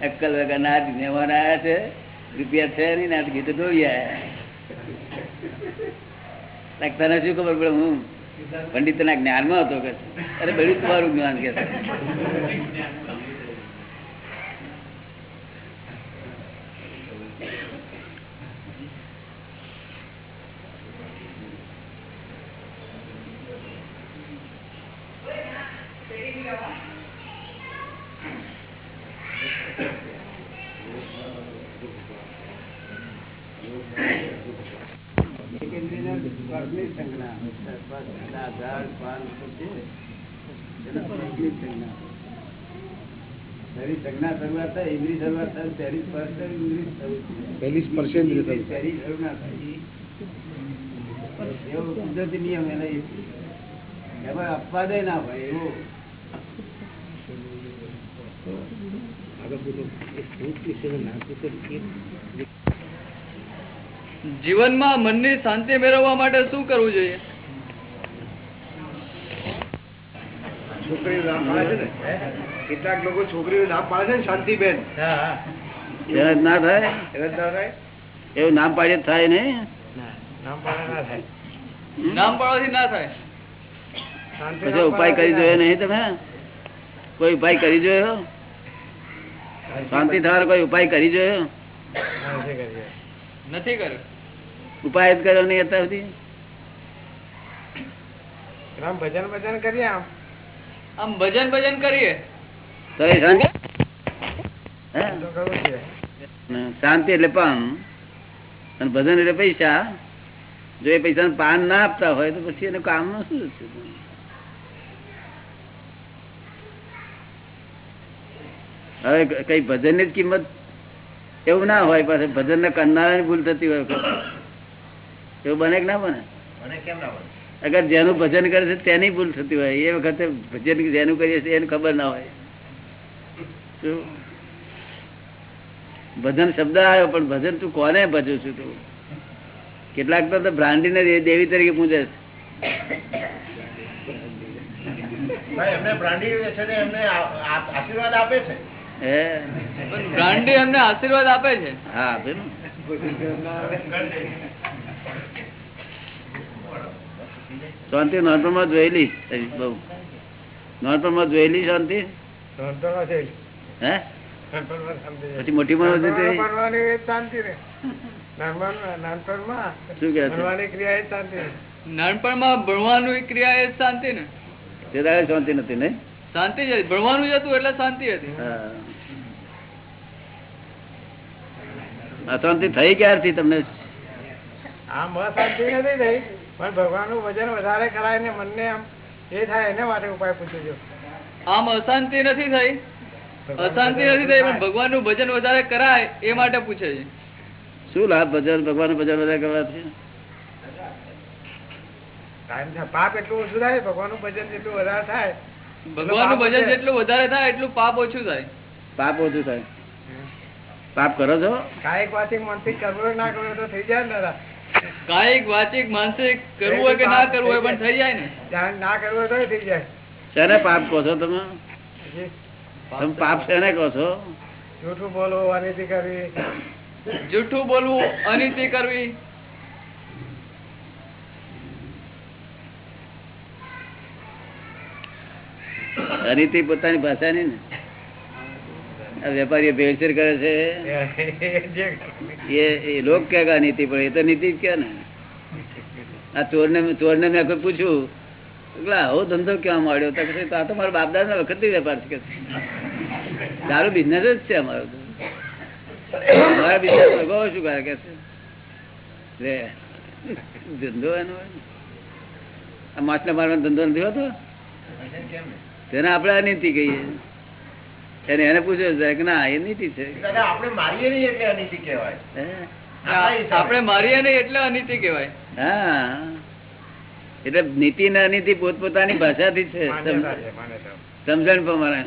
Speaker 3: અક્કલ વગર ના મહેમાન આવ્યા છે રૂપિયા છે નહીં ના ગીતો દોડી આવ્યા તને શું ખબર પડે હું? પંડિત ના જ્ઞાનમાં હતો કે અરે બધું તમારું જ્ઞાન કે છે. પહેલી સંજ્ઞા શરૂઆત થાય ઇન્દ્રિય શરૂઆત થાય પહેલી સ્પર્શ થાય, ઇન્દ્રિય શરૂ થાય.
Speaker 5: પહેલી સ્પર્શેન્દ્રિય.
Speaker 3: એવો કુદરતી નિયમ એને એમાં અપવાદે ના હોય એવો
Speaker 2: જીવનમાં મનની શાંતિ મેળવવા માટે શું કરવું જોઈએ?
Speaker 5: છોકરીનું નામ પાડે છે ને? કેટલાક લોકો છોકરીઓ નામ પાડે છે ને શાંતિબેન?
Speaker 3: એના ના થાય.
Speaker 5: ના?
Speaker 3: એવું નામ પાડીએ થાય નહીં.
Speaker 1: નામ પાડે ના થાય.
Speaker 2: નામ પાડવાથી ના થાય.
Speaker 1: શાંતિ
Speaker 3: પછી ઉપાય કરી જોયો નહીં તમે? કોઈ ઉપાય કરી જોયો? શાંતિ થવાનો કોઈ ઉપાય કરી જોયો?
Speaker 1: નથી
Speaker 2: કર્યો?
Speaker 3: ઉપાય જ કર્યો નહીં અત્યાર સુધી?
Speaker 1: આમ ભજન ભજન કરીએ આમ.
Speaker 2: આમ ભજન ભજન કરીએ?
Speaker 3: તો એ શાંતિ? હે?
Speaker 1: તો કરવું
Speaker 3: શાંતિ એટલે પણ અને ભજન એટલે પૈસા. જો એ પૈસા પાન ના આપતા હોય તો પછી એનું કામનું શું છે? હવે કઈ ભજનની જ કિંમત એવું ના હોય પાછું ભજન ને કરનારા ભૂલ થતી હોય. એવું બને કે ના બને? અગર જેનું ભજન કરે છે તેની ભૂલ થતી હોય. એ વખતે ભજન જેનું કરીએ છીએ એને ખબર ના હોય. ભજન શબ્દ આવ્યો પણ ભજન તું કોને ભજું છું તું? કેટલાક તો બ્રાન્ડી ને દેવી તરીકે પૂજે છે.
Speaker 6: એમને બ્રાન્ડી છે એમને આ- આ- આશીર્વાદ આપે છે.
Speaker 2: બ્રાન્ડી એમને આશીર્વાદ આપે છે.
Speaker 3: હા આપે ને. શાંતિ નાનપણમાં જોયેલી બહુ. નાનપણમાં જોયેલી શાંતિ? હે?
Speaker 1: શાંતિ.
Speaker 3: પછી મોટી માં
Speaker 1: શાંતિ રે નાનપણમાં
Speaker 3: શું કે
Speaker 1: ક્રિયા એ શાંતિ નાનપણ
Speaker 2: નાનપણમાં ભણવાનું ક્રિયા એ જ શાંતિ ને?
Speaker 3: તે દાડે શાંતિ નથી ને
Speaker 2: શાંતિ જ હતી. ભણવાનું જ હતું એટલે શાંતિ હતી.
Speaker 3: અશાંતિ થઈ ક્યારથી તમને?
Speaker 1: આમ અશાંતિ નથી થઈ. પણ ભગવાનનું વજન વધારે કરાય ને મનને આમ એ થાય એને માટે ઉપાય પૂછજો
Speaker 2: આમ અશાંતિ નથી થઈ. અશાંતિ નથી થઈ પણ ભગવાનનું ભજન વધારે કરાય એ માટે પૂછે છે.
Speaker 3: શું લાભ ભજન? ભગવાન ભજન વધારે કરવાથી?
Speaker 1: પાપ એટલું ઓછું થાય ભગવાનનું ભજન જેટલું વધારે થાય
Speaker 2: ભગવાનનું ભજન જેટલું વધારે થાય એટલું પાપ ઓછું થાય.
Speaker 3: પાપ ઓછું થાય. પાપ કરો છો?
Speaker 1: કાયક વાચિક માનસિક કરવું હોય કે ના કરવું હોય તો થઈ જાય ને દાદા.
Speaker 2: કાયિક વાચિક માનસિક કરવું હોય કે ના કરવું હોય પણ થઈ જાય ને.
Speaker 1: ના કરવું હોય તો થઈ જાય.
Speaker 3: શેને પાપ કહો છો તમે? તમે પાપ શેને કહો છો?
Speaker 1: જૂઠું બોલવું અનિતિ કરવી.
Speaker 2: જૂઠું બોલવું અનીતિ કરવી.
Speaker 3: અનિતિ પોતાની ભાષા ની. ને વેપારીઓ ભેળસેળ કરે છે. એ લોક કે કે અનિતિ પણ એ તો નીતિ જ કે ને. આ ચોરને ચોરને મેં કોઈ પૂછ્યું આવો ધંધો ક્યાં મળ્યો? તો કહે, આ તો મારા બાપ દાદા વખત વેપાર છે. કે બિઝનેસ જ છે અમારો તો. અમારા બિઝનેસ લોકો શું કરે? કે લે ધંધો એનો આ માછલા મારવાનો ધંધો નથી હોતો? તેને આપણે અનીતિ કહીએ. એને એને પૂછ્યું છે કે ના એ નીતિ છે.
Speaker 6: આપણે મારીએ નહીં એટલે અનિતિ કહેવાય? આપણા
Speaker 2: મારીએ નહીં એટલે અનિતિ કહેવાય.
Speaker 3: હા. એટલે નીતિ ને અનિતિ પોતપોતાની ભાષાથી છે. સમજણ પ્રમાણે.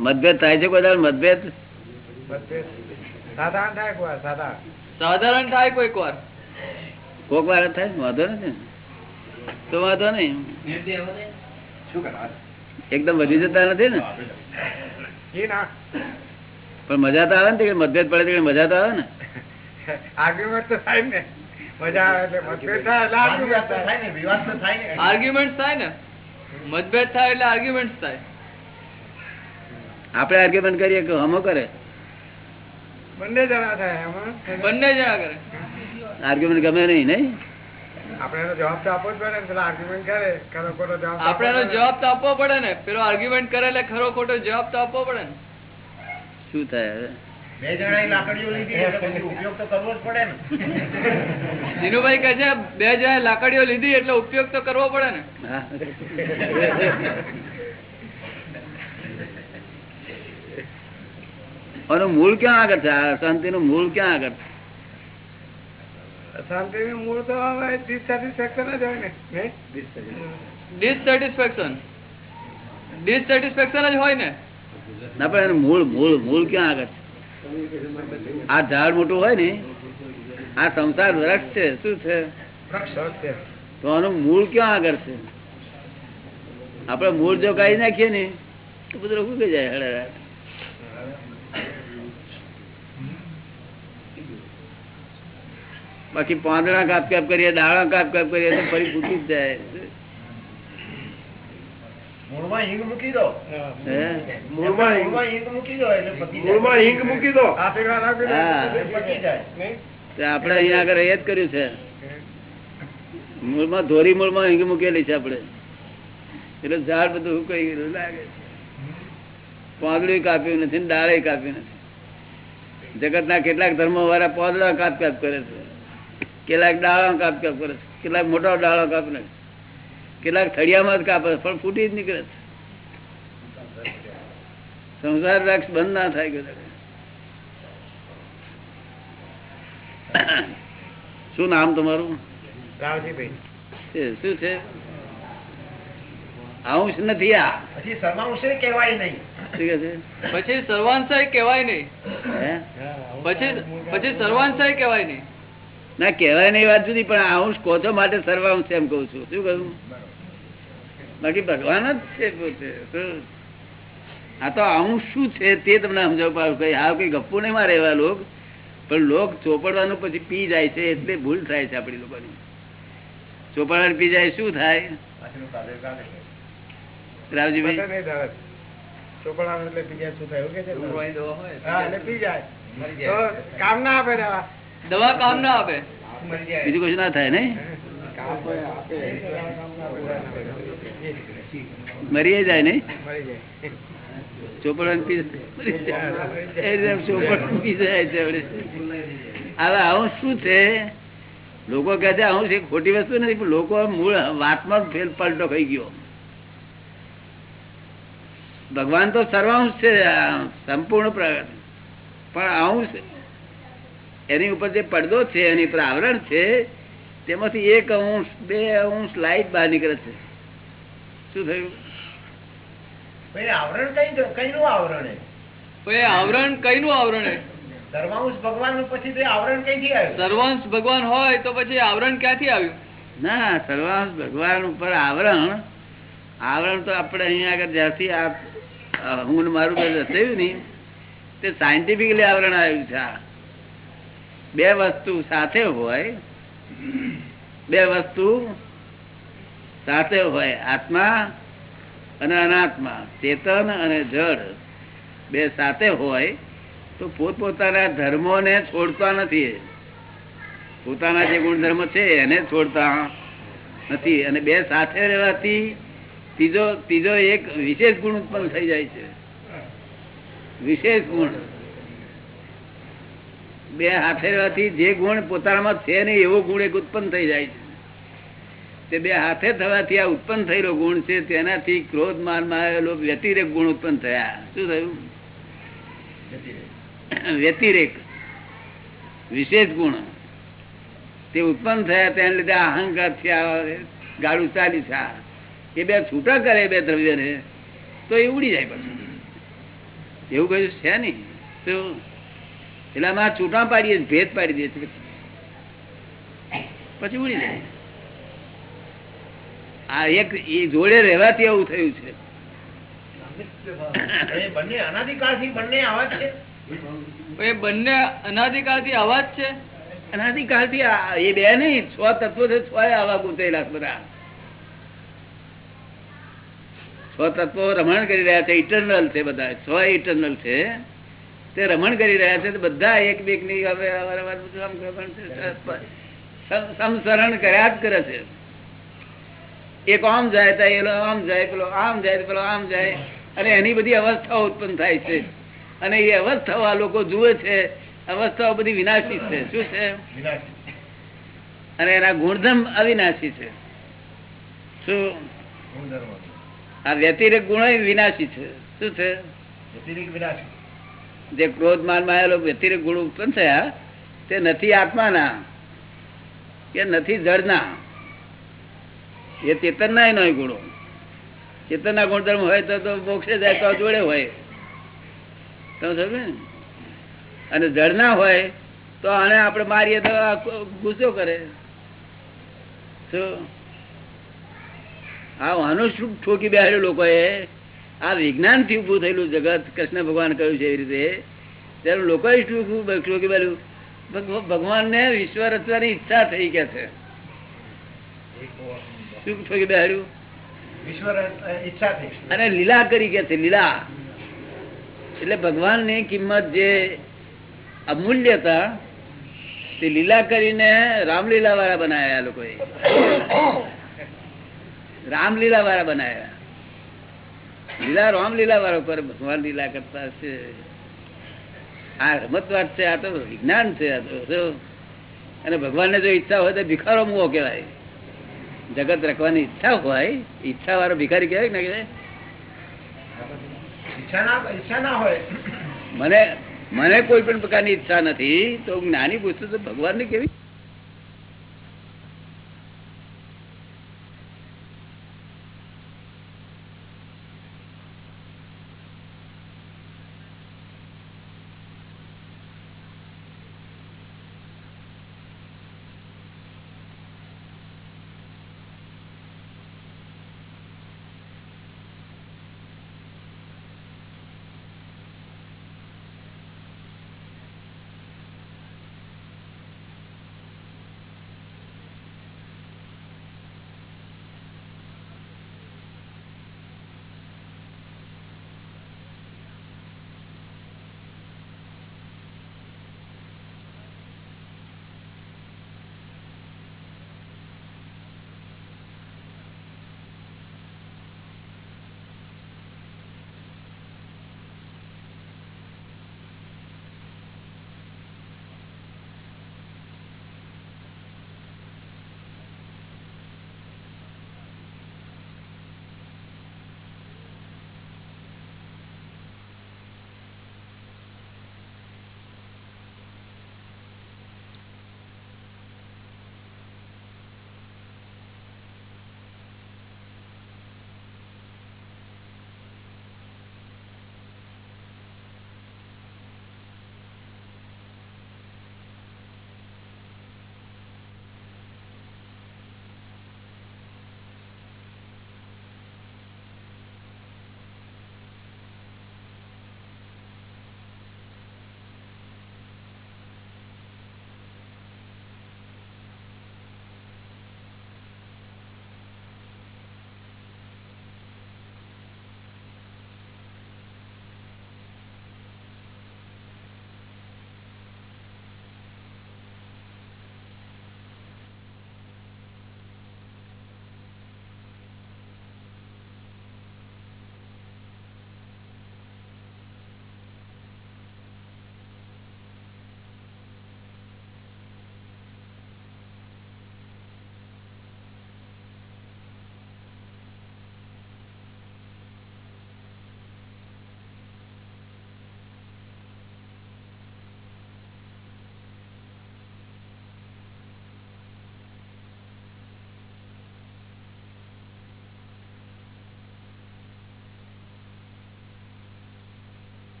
Speaker 3: મતભેદ થાય છે કોઈ મતભેદ?
Speaker 1: સાધારણ થાય કોઈ સાધારણ
Speaker 2: થાય કોઈક વાર.
Speaker 3: કોક વાર થાય વાંધો નથી તો વાંધો નહીં. એકદમ વધી જતા નથી ને? પણ મજા તો આવે ને મતભેદ પડે તો મજા તો આવે ને?
Speaker 1: આર્ગ્યુમેન્ટ તો થાય ને. મજા મતભેદ થાય એટલે
Speaker 6: વિવાદ
Speaker 1: argument
Speaker 6: તો
Speaker 1: થાય.
Speaker 6: થાય ને વિવાદ તો થાય ને.
Speaker 2: આર્ગ્યુમેન્ટ થાય ને? મતભેદ થાય એટલે આર્ગ્યુમેન્ટ થાય.
Speaker 3: આપણે આર્ગ્યુમેન્ટ કરીએ કે હમો કરે?
Speaker 1: બંને જણા થાય
Speaker 2: બંને જણા કરે.
Speaker 3: આર્ગ્યુમેન્ટ ગમે નહીં નહીં?
Speaker 1: આપણે એનો જવાબ તો આપવો પડે ને પેલા આર્ગ્યુમેન્ટ કરે ખરો ખોટો જવાબ
Speaker 2: આપણે તો આપવો પડે ને. પેલો આર્ગ્યુમેન્ટ કરે એટલે ખરો ખોટો જવાબ તો આપવો પડે ને.
Speaker 3: શું થાય હવે?
Speaker 6: બે જણા લાકડીઓ લીધી એટલે ઉપયોગ તો કરવો જ પડે ને.
Speaker 2: દિનુભાઈ કહે છે બે જણા લાકડીઓ લીધી એટલે ઉપયોગ તો કરવો પડે ને.
Speaker 3: આનું મૂળ ક્યાં આગળ છે? આ શાંતિનું મૂળ ક્યાં આગળ છે?
Speaker 1: પડે. શાંતિનું મૂળ તો ડિસેટિસ્ફેક્શન જ હોય ને. ડિસેટિસ્ફેક્શન
Speaker 2: ડિસસેટિસ્ફેક્શન જ હોય ને.
Speaker 3: ના પણ એનું મૂળ મૂળ મૂળ ક્યાં આગળ છે? આ ઝાડ મોટું હોય ને આ સંસાર વૃક્ષ છે શું છે? તો આનું મૂળ ક્યાં આગળ છે? આપણે મૂળ જો કાઢી નાખીએ ને તો બધું કે જાય હળહળાટ. બાકી પાંદડા કાપ કાપ કરીએ દાણા કાપ કાપ કરીએ તો ફરી ફૂટી જ જાય.
Speaker 6: મૂળમાં હિંગ મૂકી દો.
Speaker 5: મૂળમાં હિંગ-
Speaker 6: મૂકી દો એટલે પતી જાય.
Speaker 5: મૂળમાં હિંગ મૂકી દો.
Speaker 1: આશીર્વાદ આપી દો.
Speaker 3: હા.
Speaker 6: પતી જાય.
Speaker 1: નહીં?
Speaker 3: તો આપણે અહીંયા આગળ એ જ કર્યું છે. મૂળમાં ધોરી મૂળમાં હિંગ મૂકેલી છે આપણે. એટલે ઝાડ બધું હુકાઈ ગયેલું લાગે છે. પાંદડું કાપ્યું નથી ને ડાળે કાપ્યું નથી. જગતના કેટલાક ધર્મો વાળા પાંદડા કાપ કાપ કરે છે. કેટલાક ડાળા કાપ કાપ કરે છે કેટલાક મોટા ડાળા કાપ નાખે કેટલાક થળિયામાં જ કાપે પણ ફૂટી જ નીકળે છે. સંસાર રાક્ષ બંધ ના થાય શું નામ તમારું?
Speaker 1: રાવજીભાઈ.
Speaker 3: શું છે? અંશ નથી આ.
Speaker 6: પછી સર્વાંશે કહેવાય નહીં.
Speaker 2: પછી સર્વાંશય કહેવાય નહીં.
Speaker 3: હે?
Speaker 2: પછી પછી સર્વાંશય કહેવાય નહીં.
Speaker 3: ના કહેવાય નહીં વાત જુદી પણ હું કોચો માટે સર્વાંશ એમ કઉ છું. શું કહ્યું બાકી ભગવાન જ છે પોતે. આ તો આવું શું છે તે તમને સમજાવ પાડું. કઈ આ કઈ ગપ્પુ નહીં મારે એવા લોક. પણ લોક ચોપડવાનું પછી પી જાય છે એટલે ભૂલ થાય છે આપણી લોકોની. ચોપડવાનું પી જાય શું થાય. રાવજીભાઈ.
Speaker 1: ચોપડાનું એટલે પી જાય શું થાય? કામ ના આપે દવા
Speaker 2: કામ ના આપે.
Speaker 3: બીજું કશું ના થાય
Speaker 1: નઈ
Speaker 3: મરી જાય છે હવે આવું શું છે? લોકો કહે છે, આવું ખોટી વસ્તુ નથી, પણ લોકો મૂળ વાતમાં ફેલ પલટો થઈ ગયો. ભગવાન તો સર્વાંશ છે સંપૂર્ણ પ્રગટ પણ અંશ એની ઉપર જે પડદો છે એની ઉપર આવરણ છે તેમાંથી એક અંશ બે અંશ લાઈટ બહાર નીકળે છે. શું થયું?
Speaker 6: આવરણ કઈ કઈનું આવરણ એ?
Speaker 2: તો એ આવરણ કઈનું આવરણ
Speaker 6: સર્વાંશ ભગવાનનું પછી તે આવરણ કઈથી આવ્યું?
Speaker 2: સર્વાંશ ભગવાન હોય તો પછી આવરણ ક્યાંથી આવ્યું?
Speaker 3: ના સર્વાંશ ભગવાન ઉપર આવરણ આવરણ તો આપણે અહીંયા આગળ જ્યાંથી આ હું મારું થયું રચાયું ને તે સાયન્ટિફિકલી આવરણ આવ્યું છે આ. બે વસ્તુ સાથે હોય, બે વસ્તુ સાથે હોય, આત્મા અને અનાત્મા, ચેતન અને જડ બે સાથે હોય, તો પોતપોતાના ધર્મોને છોડતા નથી પોતાના જે ગુણધર્મ છે એને છોડતા નથી. અને બે સાથે રહેવાથી ત્રીજો ત્રીજો એક વિશેષ ગુણ ઉત્પન્ન થઈ જાય છે. વિશેષ ગુણ. બે હાથે રહેવાથી જે ગુણ પોતાનામાં છે નહીં, એવો ગુણ એક ઉત્પન્ન થઈ જાય છે. તે બે હાથે થવાથી આ ઉત્પન્ન થયેલો ગુણ છે, તેનાથી ક્રોધ માનમાં આવેલો વ્યતિરેક ગુણ ઉત્પન્ન થયા. શું થયું? વ્યતિરેક. વિશેષ ગુણ. તે ઉત્પન્ન થયા, તેના લીધે અહંકાર આ ગાડું ચાલી છે. એ બે છૂટા કરે, બે દ્રવ્યને, તો એ ઉડી જાય પછી. એવું કહ્યું છે નહીં. તો એટલે અમે આ છૂટા પાડીએ ભેદ પાડી દઈએ છીએ. પછી ઉડી જાય. આ એક જોડે રહેવાથી એવું થયું છે.
Speaker 6: એ બંને અનાદિકાળથી બંને આવા જ છે?
Speaker 2: તો એ બંને અનાદિકાળથી આવા જ છે?
Speaker 3: અનાદિકાળથી એ બે નહીં છ તત્વો છે છ આવા ગુંચેલા બધા. છ તત્વો રમણ કરી રહ્યા છે ઇટરનલ છે બધા. છ ઇટરનલ છે. તે રમણ કરી રહ્યા છે બધા એક બેકની સમસરણ કર્યા જ કરે છે. એક આમ જાય તો એલો આમ જાય પેલો આમ જાય પેલો આમ જાય અને એની બધી અવસ્થાઓ ઉત્પન્ન થાય છે. અને એ અવસ્થાઓ આ લોકો જુએ છે અવસ્થાઓ બધી વિનાશી છે. શું છે? અને એના ગુણધર્મ અવિનાશી છે. શું? આ વ્યતિરેક ગુણ વિનાશી છે. શું છે?
Speaker 6: વ્યતિરેક વિનાશી.
Speaker 3: જે ક્રોધ માનમાં વ્યતિરેક ગુણ ઉત્પન્ન થયા, તે નથી આત્માના, કે નથી જળના એ ચેતનના નહીં ગુણો. ચેતનના ગુણધર્મ હોય તો મોક્ષે જાય, તો જોડે હોય. તમે સમજો ને? અને જળના હોય, તો આને આપણે મારીએ તો ગુસ્સો કરે. શું? આ શું ઠોકી બેહાડ્યું લોકોએ. આ વિજ્ઞાનથી ઉભું થયેલું જગત કૃષ્ણ ભગવાન કહ્યું છે એ રીતે ત્યારે લોકો શું ભગવાન ને વિશ્વ રચવાની ઈચ્છા થઈ કે છે. શું ઠોકી બેહાડ્યું અને લીલા કરી કે છે લીલા. એટલે ભગવાનની કિંમત જે અમૂલ્ય હતા તે લીલા કરીને રામલીલા વાળા બનાવ્યા લોકો લોકોએ. રામલીલા વાળા બનાવ્યા. લીલા રામ લીલા વાળા પર ભગવાન લીલા કરતા છે આ રમત વાત છે આ તો વિજ્ઞાન છે આ તો? અને ભગવાનને જો ઈચ્છા હોય તો ભિખારો મુવો કહેવાય. જગત રખવાની ઈચ્છા હોય ઈચ્છા વાળો ભિખારી કહેવાય ના કહેવાય?
Speaker 6: ઈચ્છા ના હોય.
Speaker 3: મને મને કોઈ પણ પ્રકારની ઈચ્છા નથી તો જ્ઞાની પૂછતું તો ભગવાન ને કેવી